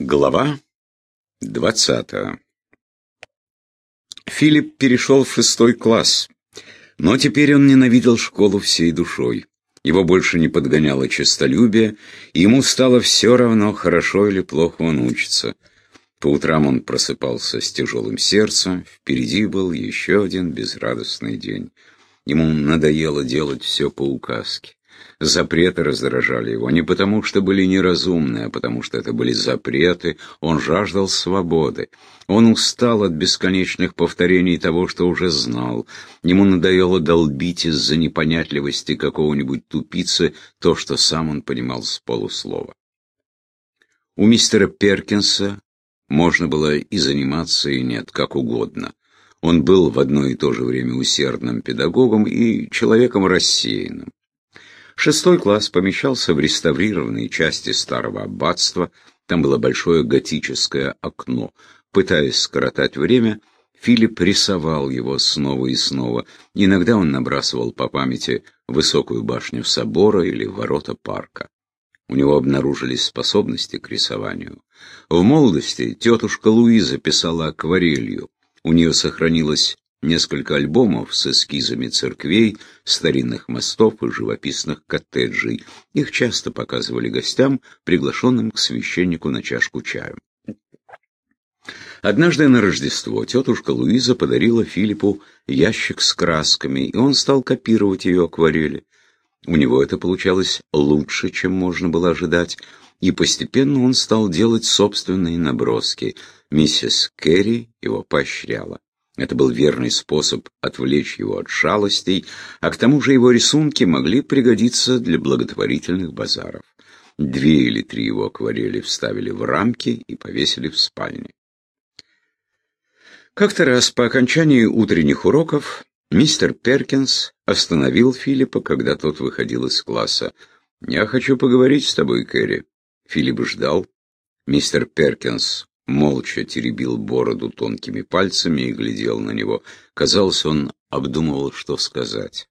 Глава двадцатая Филипп перешел в шестой класс, но теперь он ненавидел школу всей душой. Его больше не подгоняло честолюбие, и ему стало все равно, хорошо или плохо он учится. По утрам он просыпался с тяжелым сердцем, впереди был еще один безрадостный день. Ему надоело делать все по указке. Запреты раздражали его не потому, что были неразумны, а потому что это были запреты, он жаждал свободы. Он устал от бесконечных повторений того, что уже знал. Ему надоело долбить из-за непонятливости какого-нибудь тупицы то, что сам он понимал с полуслова. У мистера Перкинса можно было и заниматься, и нет, как угодно. Он был в одно и то же время усердным педагогом и человеком рассеянным. Шестой класс помещался в реставрированной части старого аббатства, там было большое готическое окно. Пытаясь скоротать время, Филипп рисовал его снова и снова. Иногда он набрасывал по памяти высокую башню собора или ворота парка. У него обнаружились способности к рисованию. В молодости тетушка Луиза писала акварелью. У нее сохранилось несколько альбомов с эскизами церквей, старинных мостов и живописных коттеджей. Их часто показывали гостям, приглашенным к священнику на чашку чаю. Однажды на Рождество тетушка Луиза подарила Филиппу ящик с красками, и он стал копировать ее акварели. У него это получалось лучше, чем можно было ожидать, и постепенно он стал делать собственные наброски. Миссис Керри его поощряла. Это был верный способ отвлечь его от шалостей, а к тому же его рисунки могли пригодиться для благотворительных базаров. Две или три его акварели вставили в рамки и повесили в спальне. Как-то раз по окончании утренних уроков мистер Перкинс остановил Филиппа, когда тот выходил из класса. «Я хочу поговорить с тобой, Кэрри». Филипп ждал. Мистер Перкинс молча теребил бороду тонкими пальцами и глядел на него. Казалось, он обдумывал, что сказать.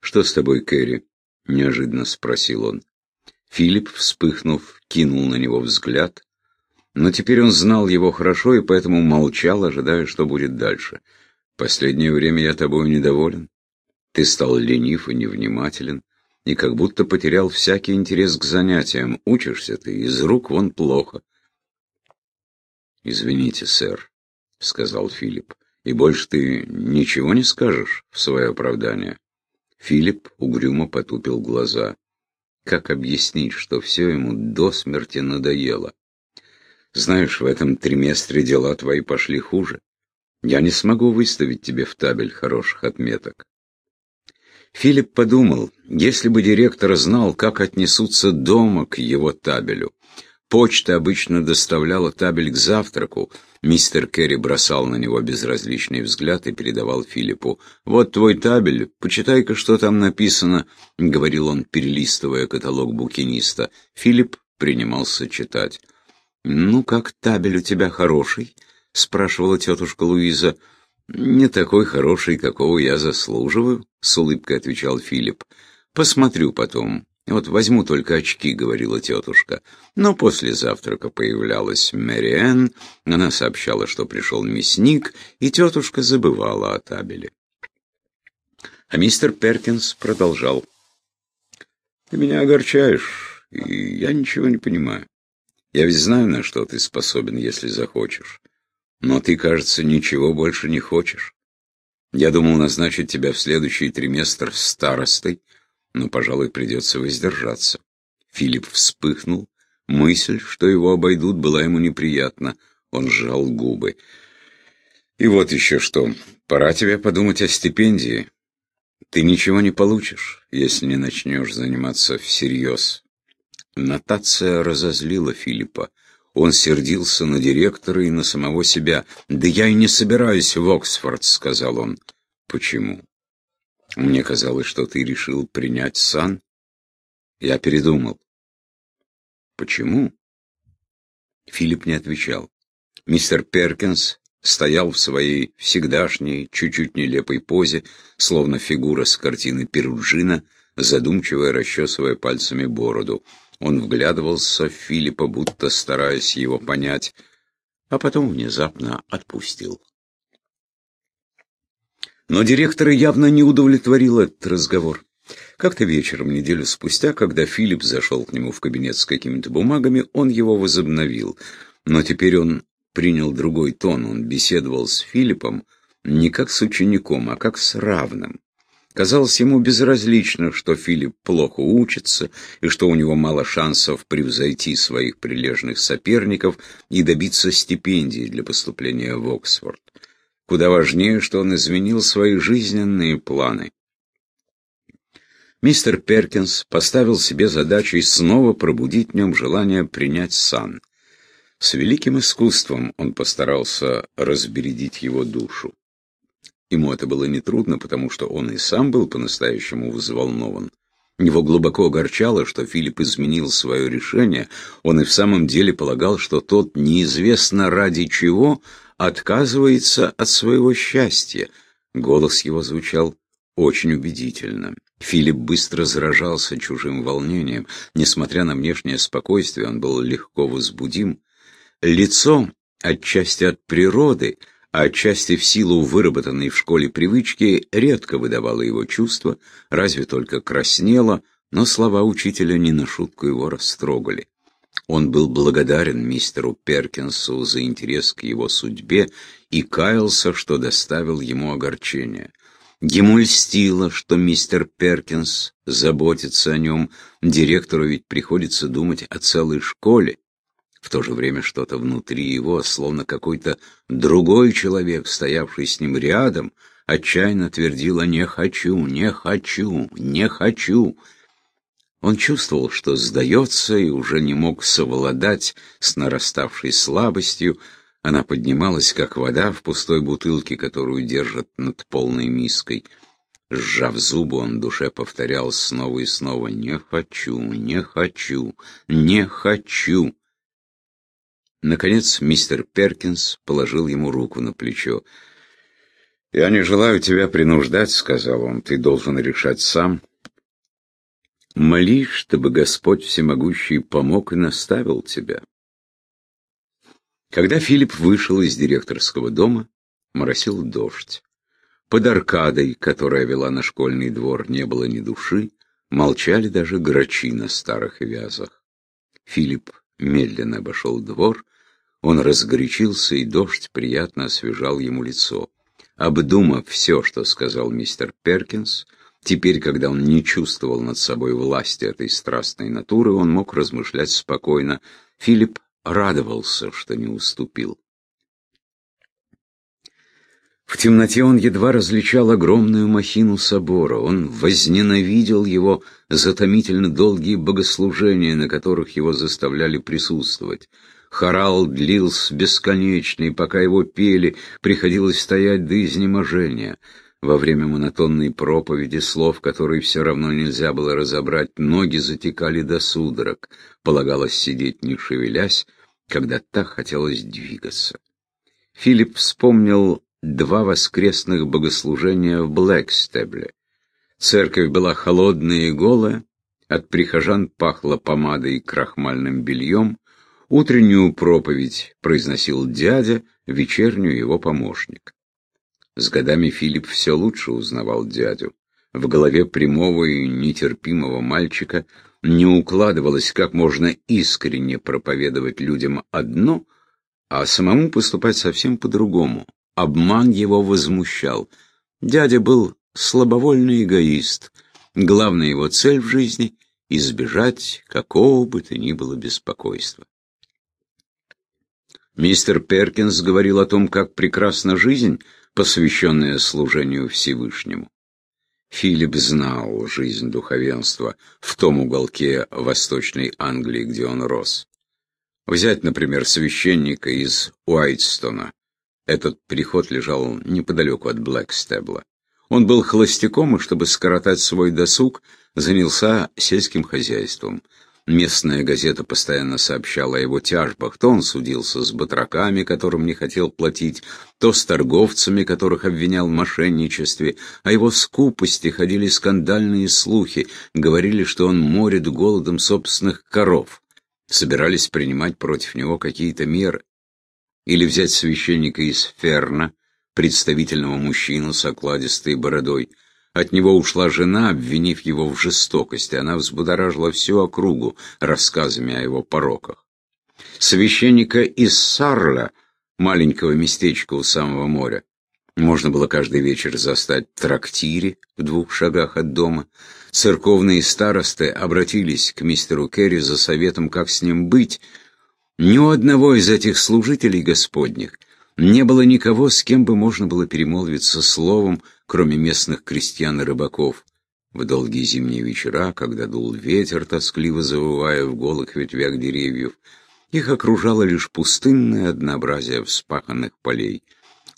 «Что с тобой, Кэрри?» — неожиданно спросил он. Филипп, вспыхнув, кинул на него взгляд. Но теперь он знал его хорошо и поэтому молчал, ожидая, что будет дальше. «Последнее время я тобой недоволен. Ты стал ленив и невнимателен и как будто потерял всякий интерес к занятиям. Учишься ты, из рук вон плохо. «Извините, сэр», — сказал Филипп, — «и больше ты ничего не скажешь в свое оправдание?» Филипп угрюмо потупил глаза. Как объяснить, что все ему до смерти надоело? Знаешь, в этом триместре дела твои пошли хуже. Я не смогу выставить тебе в табель хороших отметок. Филипп подумал, если бы директор знал, как отнесутся дома к его табелю. Почта обычно доставляла табель к завтраку. Мистер Керри бросал на него безразличный взгляд и передавал Филиппу. «Вот твой табель, почитай-ка, что там написано», — говорил он, перелистывая каталог букиниста. Филипп принимался читать. «Ну, как табель у тебя хороший?» — спрашивала тетушка Луиза. «Не такой хороший, какого я заслуживаю», — с улыбкой отвечал Филипп. «Посмотрю потом. Вот возьму только очки», — говорила тетушка. Но после завтрака появлялась Мэриэн. Она сообщала, что пришел мясник, и тетушка забывала о табеле. А мистер Перкинс продолжал. «Ты меня огорчаешь, и я ничего не понимаю. Я ведь знаю, на что ты способен, если захочешь. Но ты, кажется, ничего больше не хочешь. Я думал назначить тебя в следующий триместр старостой, но, пожалуй, придется воздержаться. Филипп вспыхнул. Мысль, что его обойдут, была ему неприятна. Он сжал губы. И вот еще что. Пора тебе подумать о стипендии. Ты ничего не получишь, если не начнешь заниматься всерьез. Нотация разозлила Филиппа. Он сердился на директора и на самого себя. «Да я и не собираюсь в Оксфорд», — сказал он. «Почему?» «Мне казалось, что ты решил принять сан». Я передумал. «Почему?» Филипп не отвечал. Мистер Перкинс стоял в своей всегдашней, чуть-чуть нелепой позе, словно фигура с картины Перуджина, задумчиво расчесывая пальцами бороду. Он вглядывался в Филиппа, будто стараясь его понять, а потом внезапно отпустил. Но директора явно не удовлетворил этот разговор. Как-то вечером, неделю спустя, когда Филипп зашел к нему в кабинет с какими-то бумагами, он его возобновил. Но теперь он принял другой тон. Он беседовал с Филиппом не как с учеником, а как с равным. Казалось ему безразлично, что Филипп плохо учится и что у него мало шансов превзойти своих прилежных соперников и добиться стипендии для поступления в Оксфорд. Куда важнее, что он изменил свои жизненные планы. Мистер Перкинс поставил себе задачей снова пробудить в нем желание принять сан. С великим искусством он постарался разбередить его душу. Ему это было нетрудно, потому что он и сам был по-настоящему взволнован. Его глубоко огорчало, что Филипп изменил свое решение. Он и в самом деле полагал, что тот неизвестно ради чего отказывается от своего счастья. Голос его звучал очень убедительно. Филипп быстро заражался чужим волнением. Несмотря на внешнее спокойствие, он был легко возбудим. Лицо, отчасти от природы, а отчасти в силу выработанной в школе привычки, редко выдавало его чувства, разве только краснело, но слова учителя не на шутку его растрогали. Он был благодарен мистеру Перкинсу за интерес к его судьбе и каялся, что доставил ему огорчение. Ему льстило, что мистер Перкинс заботится о нем, директору ведь приходится думать о целой школе. В то же время что-то внутри его, словно какой-то другой человек, стоявший с ним рядом, отчаянно твердило «не хочу, не хочу, не хочу». Он чувствовал, что сдается и уже не мог совладать с нараставшей слабостью, она поднималась, как вода в пустой бутылке, которую держат над полной миской. Сжав зубы, он в душе повторял снова и снова «Не хочу, не хочу, не хочу». Наконец мистер Перкинс положил ему руку на плечо. «Я не желаю тебя принуждать», — сказал он, — «ты должен решать сам». «Молись, чтобы Господь Всемогущий помог и наставил тебя». Когда Филипп вышел из директорского дома, моросил дождь. Под аркадой, которая вела на школьный двор, не было ни души, молчали даже грачи на старых вязах. Филипп медленно обошел двор, он разгорячился, и дождь приятно освежал ему лицо. Обдумав все, что сказал мистер Перкинс, теперь, когда он не чувствовал над собой власти этой страстной натуры, он мог размышлять спокойно. Филипп радовался, что не уступил. В темноте он едва различал огромную махину собора. Он возненавидел его затомительно долгие богослужения, на которых его заставляли присутствовать. Хорал длился бесконечный, пока его пели, приходилось стоять до изнеможения. Во время монотонной проповеди, слов которые все равно нельзя было разобрать, ноги затекали до судорог. Полагалось сидеть не шевелясь, когда так хотелось двигаться. Филипп вспомнил два воскресных богослужения в Блэкстебле. Церковь была холодная и голая, от прихожан пахло помадой и крахмальным бельем, утреннюю проповедь произносил дядя, вечернюю его помощник. С годами Филипп все лучше узнавал дядю. В голове прямого и нетерпимого мальчика не укладывалось, как можно искренне проповедовать людям одно, а самому поступать совсем по-другому. Обман его возмущал. Дядя был слабовольный эгоист. Главная его цель в жизни — избежать какого бы то ни было беспокойства. Мистер Перкинс говорил о том, как прекрасна жизнь, посвященная служению Всевышнему. Филипп знал жизнь духовенства в том уголке Восточной Англии, где он рос. Взять, например, священника из Уайтстона. Этот приход лежал неподалеку от Блэкстебла. Он был холостяком и, чтобы скоротать свой досуг, занялся сельским хозяйством. Местная газета постоянно сообщала о его тяжбах. То он судился с батраками, которым не хотел платить, то с торговцами, которых обвинял в мошенничестве. О его скупости ходили скандальные слухи. Говорили, что он морит голодом собственных коров. Собирались принимать против него какие-то меры. Или взять священника из Ферна, представительного мужчину с окладистой бородой. От него ушла жена, обвинив его в жестокости. Она взбудоражила всю округу рассказами о его пороках. Священника из Сарла, маленького местечка у самого моря, можно было каждый вечер застать в трактире в двух шагах от дома. Церковные старосты обратились к мистеру Керри за советом, как с ним быть. Ни у одного из этих служителей господних не было никого, с кем бы можно было перемолвиться словом, кроме местных крестьян и рыбаков. В долгие зимние вечера, когда дул ветер, тоскливо завывая в голых ветвях деревьев, их окружало лишь пустынное однообразие вспаханных полей.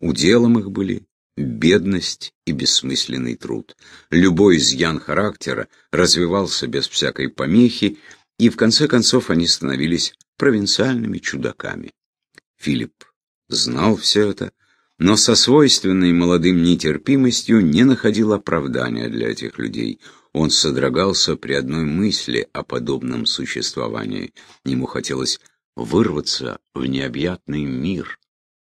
Уделом их были бедность и бессмысленный труд. Любой изъян характера развивался без всякой помехи, и в конце концов они становились провинциальными чудаками. Филипп знал все это, но со свойственной молодым нетерпимостью не находил оправдания для этих людей. Он содрогался при одной мысли о подобном существовании. Ему хотелось вырваться в необъятный мир,